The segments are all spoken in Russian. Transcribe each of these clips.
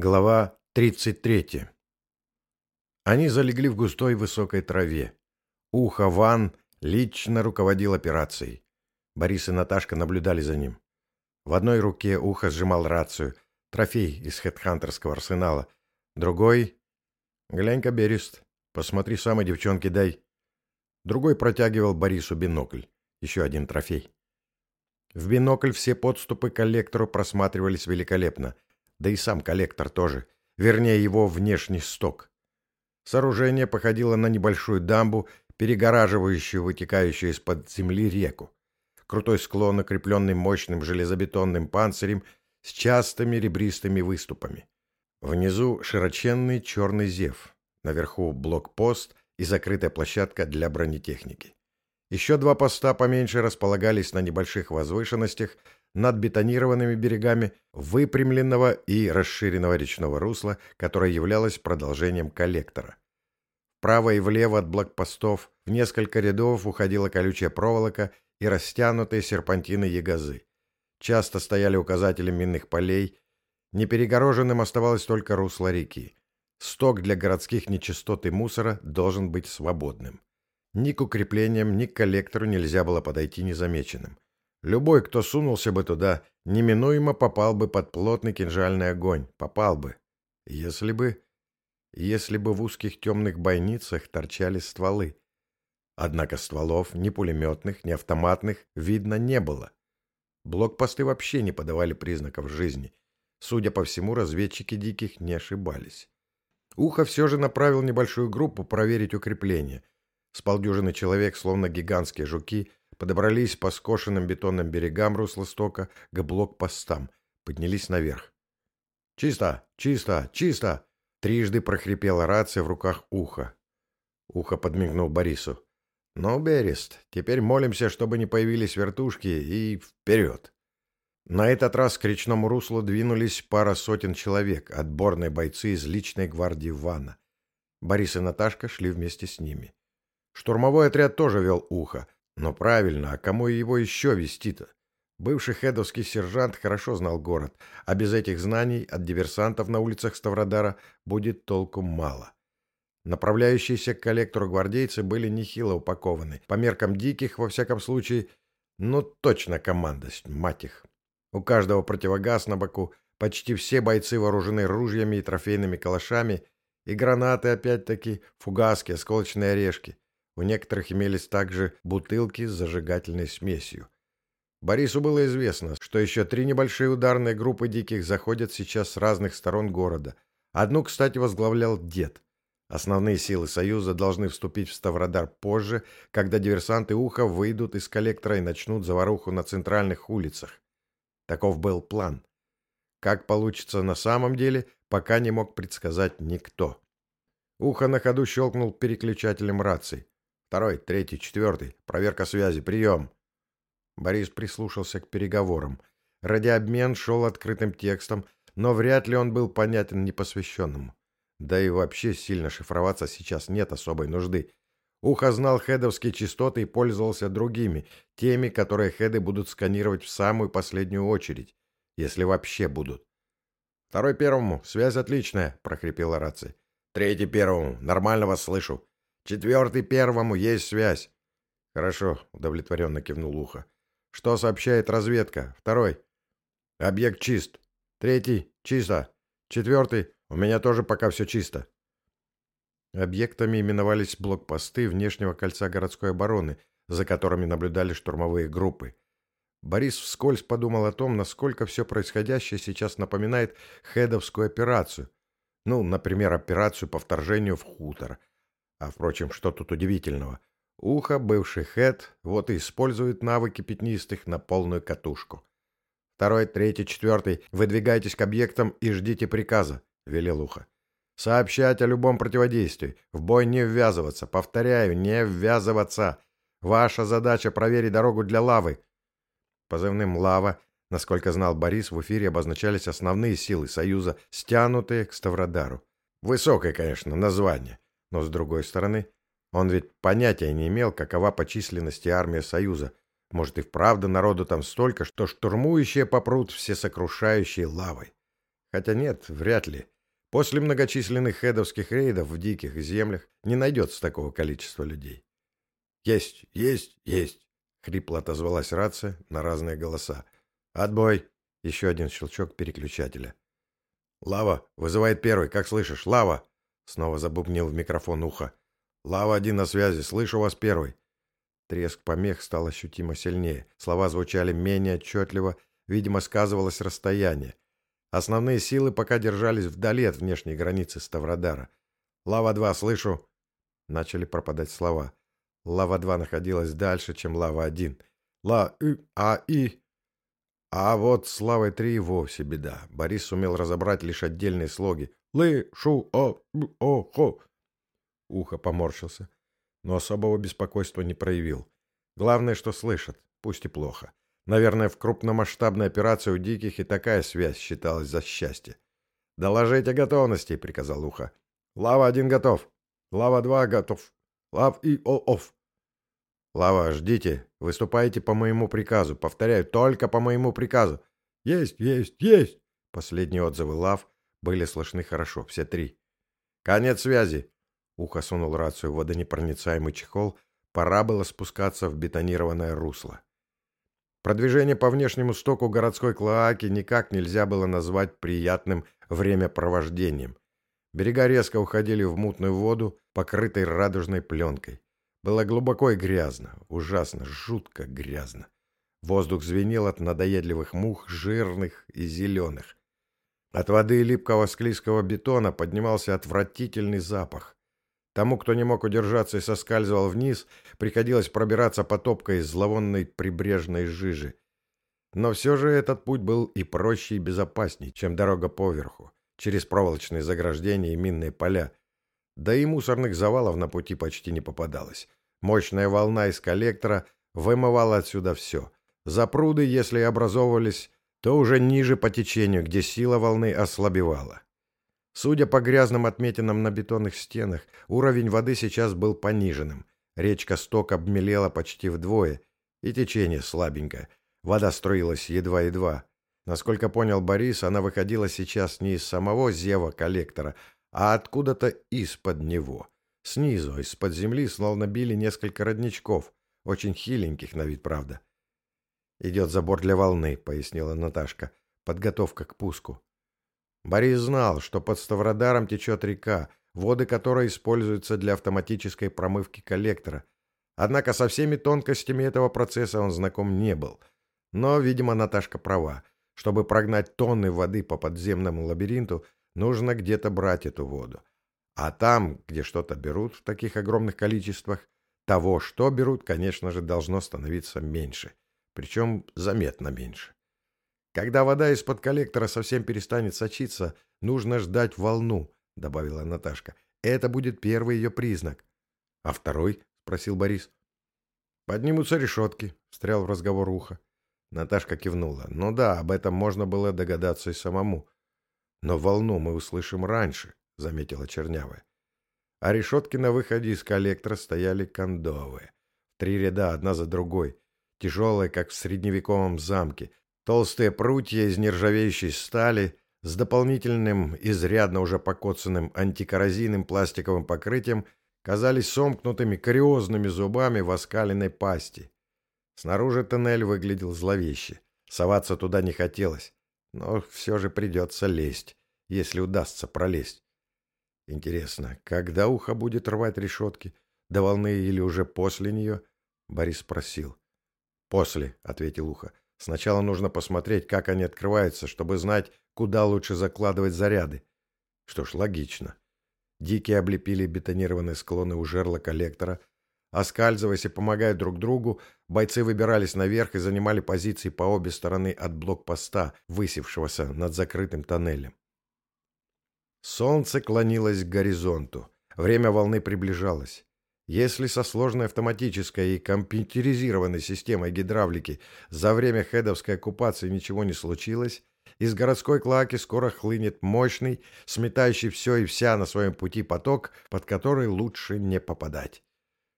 Глава 33. Они залегли в густой высокой траве. Ухо Ван лично руководил операцией. Борис и Наташка наблюдали за ним. В одной руке Ухо сжимал рацию, трофей из хедхантерского арсенала. Другой... «Глянь-ка, Берест, посмотри сам девчонки дай». Другой протягивал Борису бинокль. Еще один трофей. В бинокль все подступы к коллектору просматривались великолепно — да и сам коллектор тоже, вернее его внешний сток. Сооружение походило на небольшую дамбу, перегораживающую вытекающую из-под земли реку. Крутой склон, укрепленный мощным железобетонным панцирем с частыми ребристыми выступами. Внизу широченный черный зев, наверху блокпост и закрытая площадка для бронетехники. Еще два поста поменьше располагались на небольших возвышенностях над бетонированными берегами выпрямленного и расширенного речного русла, которое являлось продолжением коллектора. Вправо и влево от блокпостов в несколько рядов уходила колючая проволока и растянутые серпантины ягозы. Часто стояли указатели минных полей. Неперегороженным оставалось только русло реки. Сток для городских нечистот и мусора должен быть свободным. Ни к укреплениям, ни к коллектору нельзя было подойти незамеченным. Любой, кто сунулся бы туда, неминуемо попал бы под плотный кинжальный огонь. Попал бы. Если бы... Если бы в узких темных бойницах торчали стволы. Однако стволов, ни пулеметных, ни автоматных, видно не было. Блокпосты вообще не подавали признаков жизни. Судя по всему, разведчики диких не ошибались. Ухо все же направил небольшую группу проверить укрепление. С полдюжины человек, словно гигантские жуки, подобрались по скошенным бетонным берегам русла стока к блокпостам, поднялись наверх. «Чисто! Чисто! Чисто!» Трижды прохрипела рация в руках уха. Ухо подмигнул Борису. «Ну, Берест, теперь молимся, чтобы не появились вертушки, и вперед!» На этот раз к речному руслу двинулись пара сотен человек, отборные бойцы из личной гвардии Вана. Борис и Наташка шли вместе с ними. Штурмовой отряд тоже вел ухо, но правильно, а кому его еще вести-то? Бывший хедовский сержант хорошо знал город, а без этих знаний от диверсантов на улицах Ставродара будет толку мало. Направляющиеся к коллектору гвардейцы были нехило упакованы, по меркам диких, во всяком случае, но точно командость, мать их. У каждого противогаз на боку, почти все бойцы вооружены ружьями и трофейными калашами, и гранаты опять-таки, фугаски, осколочные орешки — у некоторых имелись также бутылки с зажигательной смесью. Борису было известно, что еще три небольшие ударные группы диких заходят сейчас с разных сторон города. Одну, кстати, возглавлял дед. Основные силы Союза должны вступить в Ставродар позже, когда диверсанты Уха выйдут из коллектора и начнут заваруху на центральных улицах. Таков был план. Как получится на самом деле, пока не мог предсказать никто. Ухо на ходу щелкнул переключателем рации. Второй, третий, четвертый. Проверка связи. Прием. Борис прислушался к переговорам. Радиообмен шел открытым текстом, но вряд ли он был понятен непосвященному. Да и вообще сильно шифроваться сейчас нет особой нужды. Ухо знал хедовские частоты и пользовался другими, теми, которые хеды будут сканировать в самую последнюю очередь, если вообще будут. «Второй первому. Связь отличная», — прохрипела рация. «Третий первому. Нормально вас слышу. Четвертый первому есть связь. Хорошо, удовлетворенно кивнул Ухо. Что сообщает разведка? Второй. Объект чист. Третий. Чисто. Четвертый. У меня тоже пока все чисто. Объектами именовались блокпосты внешнего кольца городской обороны, за которыми наблюдали штурмовые группы. Борис вскользь подумал о том, насколько все происходящее сейчас напоминает хедовскую операцию. Ну, например, операцию по вторжению в хутор – а, впрочем, что тут удивительного? Ухо, бывший Хэт, вот и использует навыки пятнистых на полную катушку. Второй, третий, четвертый, выдвигайтесь к объектам и ждите приказа, велел Ухо. Сообщать о любом противодействии, в бой не ввязываться, повторяю, не ввязываться. Ваша задача проверить дорогу для лавы. Позывным «Лава», насколько знал Борис, в эфире обозначались основные силы Союза, стянутые к Ставродару. Высокое, конечно, название. Но, с другой стороны, он ведь понятия не имел, какова по численности армия Союза. Может и вправду народу там столько, что штурмующие попрут всесокрушающей лавой. Хотя нет, вряд ли. После многочисленных хедовских рейдов в диких землях не найдется такого количества людей. «Есть, есть, есть!» — хрипло отозвалась рация на разные голоса. «Отбой!» — еще один щелчок переключателя. «Лава! Вызывает первый, как слышишь? Лава!» Снова забубнил в микрофон ухо. «Лава один на связи, слышу вас первый!» Треск помех стал ощутимо сильнее. Слова звучали менее отчетливо, видимо, сказывалось расстояние. Основные силы пока держались вдали от внешней границы Ставродара. «Лава-2, слышу!» Начали пропадать слова. Лава-2 находилась дальше, чем Лава-1. Ла-И-А-И. А вот с Лавой-3 и вовсе беда. Борис сумел разобрать лишь отдельные слоги. Лы-Шу-О-О-Хо. Ухо поморщился, но особого беспокойства не проявил. Главное, что слышат, пусть и плохо. Наверное, в крупномасштабной операции у диких и такая связь считалась за счастье. «Доложите готовности», — приказал Ухо. «Лава-1 готов. Лава-2 готов. Лав-И-О-Оф». «Лава, ждите. Выступайте по моему приказу. Повторяю, только по моему приказу». «Есть, есть, есть!» Последние отзывы Лав были слышны хорошо, все три. «Конец связи!» Ухо сунул рацию в водонепроницаемый чехол. Пора было спускаться в бетонированное русло. Продвижение по внешнему стоку городской клоаки никак нельзя было назвать приятным времяпровождением. Берега резко уходили в мутную воду, покрытой радужной пленкой. Было глубоко и грязно, ужасно, жутко грязно. Воздух звенел от надоедливых мух, жирных и зеленых. От воды и липкого склизкого бетона поднимался отвратительный запах. Тому, кто не мог удержаться и соскальзывал вниз, приходилось пробираться по топкой зловонной прибрежной жижи. Но все же этот путь был и проще, и безопасней, чем дорога поверху, через проволочные заграждения и минные поля, да и мусорных завалов на пути почти не попадалось. Мощная волна из коллектора вымывала отсюда все. Запруды, если и образовывались, то уже ниже по течению, где сила волны ослабевала. Судя по грязным отметинам на бетонных стенах, уровень воды сейчас был пониженным. Речка Сток обмелела почти вдвое, и течение слабенькое. Вода струилась едва-едва. Насколько понял Борис, она выходила сейчас не из самого зева коллектора, а откуда-то из-под него. Снизу, из-под земли, словно били несколько родничков, очень хиленьких на вид, правда. «Идет забор для волны», — пояснила Наташка. «Подготовка к пуску». Борис знал, что под Ставродаром течет река, воды которой используются для автоматической промывки коллектора. Однако со всеми тонкостями этого процесса он знаком не был. Но, видимо, Наташка права. Чтобы прогнать тонны воды по подземному лабиринту, Нужно где-то брать эту воду. А там, где что-то берут в таких огромных количествах, того, что берут, конечно же, должно становиться меньше. Причем заметно меньше. Когда вода из-под коллектора совсем перестанет сочиться, нужно ждать волну, добавила Наташка. Это будет первый ее признак. А второй? спросил Борис. Поднимутся решетки, встрял в разговор ухо. Наташка кивнула. Ну да, об этом можно было догадаться и самому. Но волну мы услышим раньше, заметила Чернявая. А решетки на выходе из коллектора стояли кондовые. Три ряда, одна за другой. Тяжелые, как в средневековом замке. Толстые прутья из нержавеющей стали с дополнительным, изрядно уже покоцанным антикоррозийным пластиковым покрытием казались сомкнутыми кариозными зубами в оскаленной пасти. Снаружи тоннель выглядел зловеще. Соваться туда не хотелось. Но все же придется лезть, если удастся пролезть. Интересно, когда ухо будет рвать решетки? До волны или уже после нее? Борис спросил. «После», — ответил ухо. «Сначала нужно посмотреть, как они открываются, чтобы знать, куда лучше закладывать заряды». Что ж, логично. Дикие облепили бетонированные склоны у жерла коллектора, Оскальзываясь и помогая друг другу, бойцы выбирались наверх и занимали позиции по обе стороны от блокпоста, высевшегося над закрытым тоннелем. Солнце клонилось к горизонту. Время волны приближалось. Если со сложной автоматической и компьютеризированной системой гидравлики за время хедовской оккупации ничего не случилось, из городской клаки скоро хлынет мощный, сметающий все и вся на своем пути поток, под который лучше не попадать.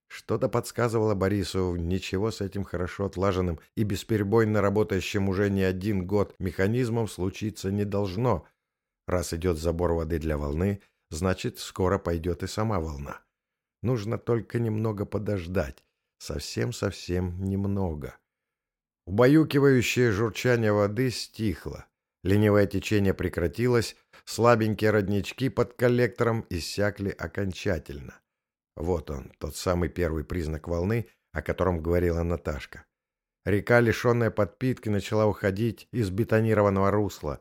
Что-то подсказывало Борису, ничего с этим хорошо отлаженным и бесперебойно работающим уже не один год механизмом случиться не должно. Раз идет забор воды для волны, значит, скоро пойдет и сама волна. Нужно только немного подождать. Совсем-совсем немного. Убаюкивающее журчание воды стихло. Ленивое течение прекратилось, слабенькие роднички под коллектором иссякли окончательно. Вот он, тот самый первый признак волны, о котором говорила Наташка. Река, лишенная подпитки, начала уходить из бетонированного русла.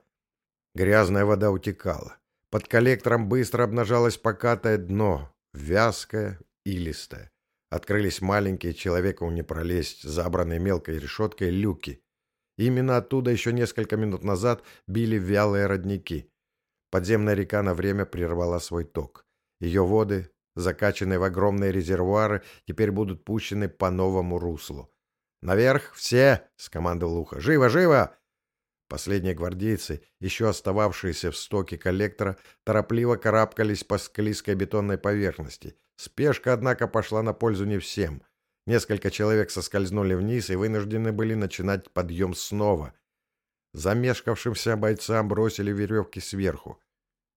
Грязная вода утекала. Под коллектором быстро обнажалось покатое дно, вязкое и листое. Открылись маленькие, человеку не пролезть, забранные мелкой решеткой люки. Именно оттуда еще несколько минут назад били вялые родники. Подземная река на время прервала свой ток. Ее воды, закачанные в огромные резервуары, теперь будут пущены по новому руслу. «Наверх все!» — скомандовал Ухо. «Живо, живо!» Последние гвардейцы, еще остававшиеся в стоке коллектора, торопливо карабкались по склизкой бетонной поверхности. Спешка, однако, пошла на пользу не всем. Несколько человек соскользнули вниз и вынуждены были начинать подъем снова. Замешкавшимся бойцам бросили веревки сверху.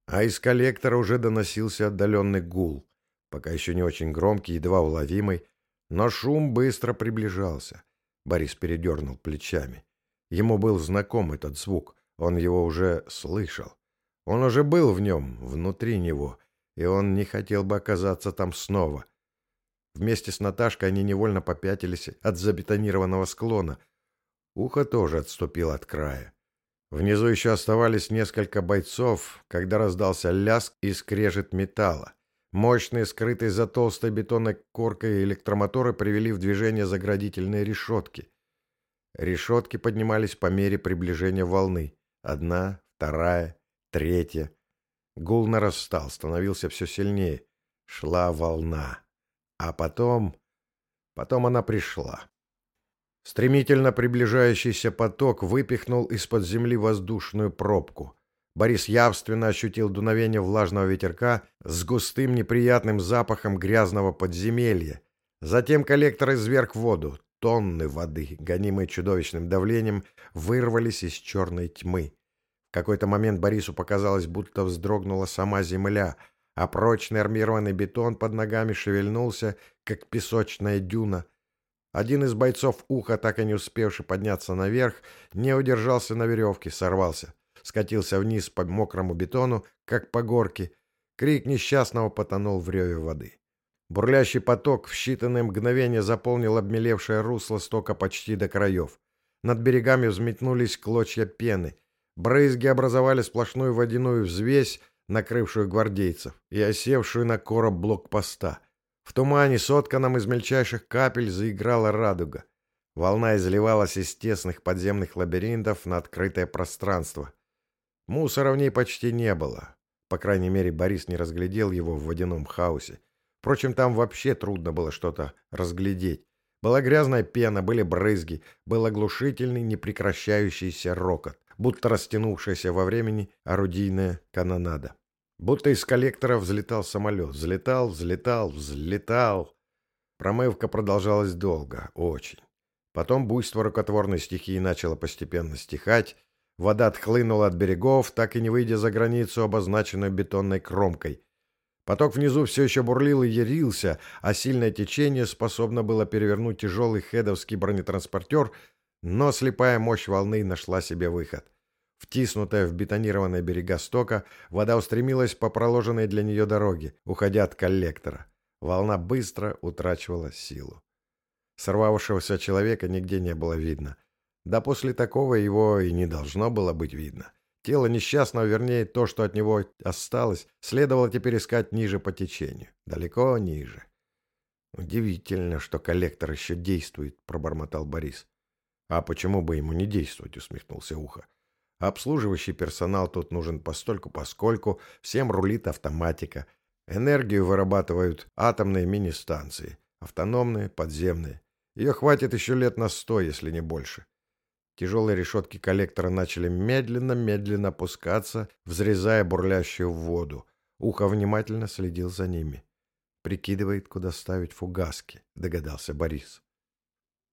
А из коллектора уже доносился отдаленный гул, пока еще не очень громкий, едва уловимый, но шум быстро приближался. Борис передернул плечами. Ему был знаком этот звук, он его уже слышал. Он уже был в нем, внутри него, и он не хотел бы оказаться там снова. Вместе с Наташкой они невольно попятились от забетонированного склона. Ухо тоже отступил от края. Внизу еще оставались несколько бойцов, когда раздался ляск и скрежет металла. Мощные, скрытые за толстой бетонной коркой электромоторы привели в движение заградительные решетки. Решетки поднимались по мере приближения волны. Одна, вторая, третья. Гул нарастал, становился все сильнее. Шла волна. А потом... Потом она пришла. Стремительно приближающийся поток выпихнул из-под земли воздушную пробку. Борис явственно ощутил дуновение влажного ветерка с густым неприятным запахом грязного подземелья. Затем коллектор изверг воду. Тонны воды, гонимые чудовищным давлением, вырвались из черной тьмы. В какой-то момент Борису показалось, будто вздрогнула сама земля, а прочный армированный бетон под ногами шевельнулся, как песочная дюна. Один из бойцов уха, так и не успевший подняться наверх, не удержался на веревке, сорвался. Скатился вниз по мокрому бетону, как по горке. Крик несчастного потонул в реве воды. Бурлящий поток в считанные мгновения заполнил обмелевшее русло стока почти до краев. Над берегами взметнулись клочья пены. Брызги образовали сплошную водяную взвесь, накрывшую гвардейцев, и осевшую на короб блокпоста. В тумане, сотканном из мельчайших капель, заиграла радуга. Волна изливалась из тесных подземных лабиринтов на открытое пространство. Мусора в ней почти не было. По крайней мере, Борис не разглядел его в водяном хаосе. Впрочем, там вообще трудно было что-то разглядеть. Была грязная пена, были брызги, был оглушительный, непрекращающийся рокот, будто растянувшаяся во времени орудийная канонада. Будто из коллектора взлетал самолет. Взлетал, взлетал, взлетал. Промывка продолжалась долго, очень. Потом буйство рукотворной стихии начало постепенно стихать. Вода отхлынула от берегов, так и не выйдя за границу, обозначенную бетонной кромкой. Поток внизу все еще бурлил и ярился, а сильное течение способно было перевернуть тяжелый хедовский бронетранспортер, но слепая мощь волны нашла себе выход. Втиснутая в бетонированные берега стока, вода устремилась по проложенной для нее дороге, уходя от коллектора. Волна быстро утрачивала силу. Сорвавшегося человека нигде не было видно. Да после такого его и не должно было быть видно. Тело несчастного, вернее, то, что от него осталось, следовало теперь искать ниже по течению. Далеко ниже. «Удивительно, что коллектор еще действует», — пробормотал Борис. «А почему бы ему не действовать?» — усмехнулся Ухо. «Обслуживающий персонал тут нужен постольку-поскольку, всем рулит автоматика. Энергию вырабатывают атомные мини-станции, автономные, подземные. Ее хватит еще лет на сто, если не больше. Тяжелые решетки коллектора начали медленно-медленно опускаться, взрезая бурлящую воду. Ухо внимательно следил за ними. «Прикидывает, куда ставить фугаски», — догадался Борис.